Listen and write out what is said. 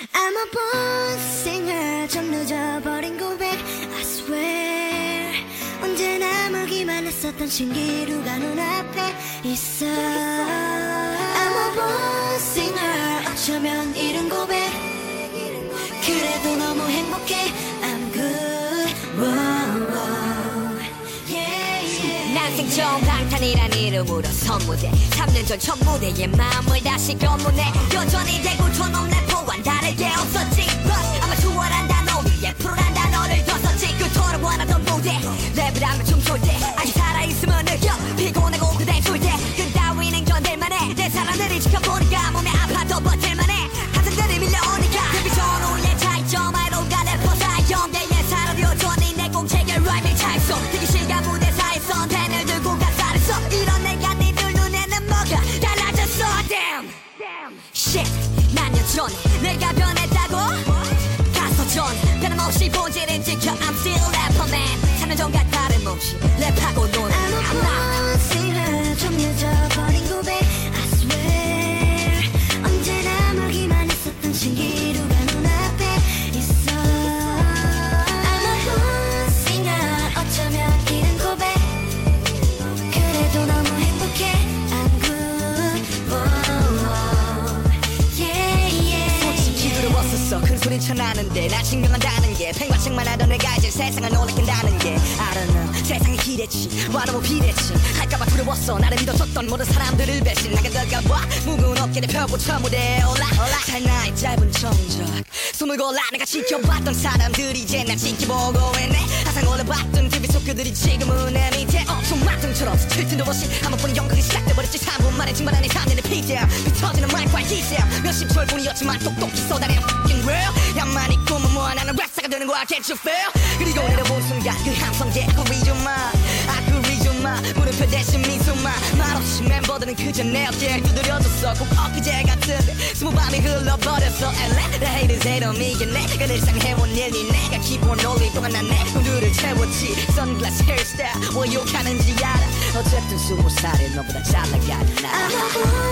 I'm a born singer 좀 늦어버린 고백 I swear. 언제나 멀기만 했었던 신기루가 눈앞에 있어. I'm a born singer 어쩌면 이른 고백. 그래도 너무 행복해. I'm good. 난 생존 방탄이란 이름으로 선무대 3년 전 첫 무대에 마음을 다시 검문해. 여전히 대구 촌놈 무대 랩을 하면 춤출 때 아직 살아있으면 느껴. 피곤하고 그대 줄때그 따위는 견딜만해 내 사람들이 지켜보니까 몸에 아파도 버틸만해. 가슴들이 밀려오니까. 데뷔전 우리의 차이점 아이로가 래퍼 사이점 예예 사람 여전히 내 공책에 라임을 차있어. 대기실과 무대사에서 펜을 들고 가사를 써. 이런 내가 니들 눈에는 뭐가 달라졌어? Damn. Shit. 난 여전히 내가 변했다고? 가서 전 변함없이 본질은 지 부러웠었어. 큰 소리 쳐나는데 나 증명한다는 게. 팽과책만 하던 내가 이제 세상을 놀래킨다는 게. know 세상이 기대치 와도 뭐 비대치. 할까봐 두려웠어. 나를 믿어줬던 모든 사람들을 배신. 나게 될까봐 무거운 어깨를 펴고 저 무대에 올라. 살 나의 짧은 정적. 숨을 골라 내가 지켜봤던 사람들이 이제 날 지켜보고 있네. 항상 올려봤던 TV 속 그들이 지금은 내 밑에 스칠 틈도 없이 한 번뿐인 연극이 시작돼버렸지. 3분 만에 증발하는 3년의 피자 비터지는 마이크와 희생 몇십 초일 뿐이었지만 똑똑히 쏟아내는 fucking real 야만 있고 뭐 하나는 랩사가 되는 거야. Can't you feel. 그리고 내려본 순간 그 함성에 거리 좀마 멤버들은 그저 내 어깨를 두드려줬어. 꼭 엊그제 같은데 스무 밤이 흘러버렸어. And let the haters hate on me 이게 내가 늘상 해온 일이 내가 기본 올릴 동안 난내 꿈들을 채웠지. 헤어스타일 뭐 욕하는지 알아. 어쨌든 스무 살에 너보다 잘 나가는 나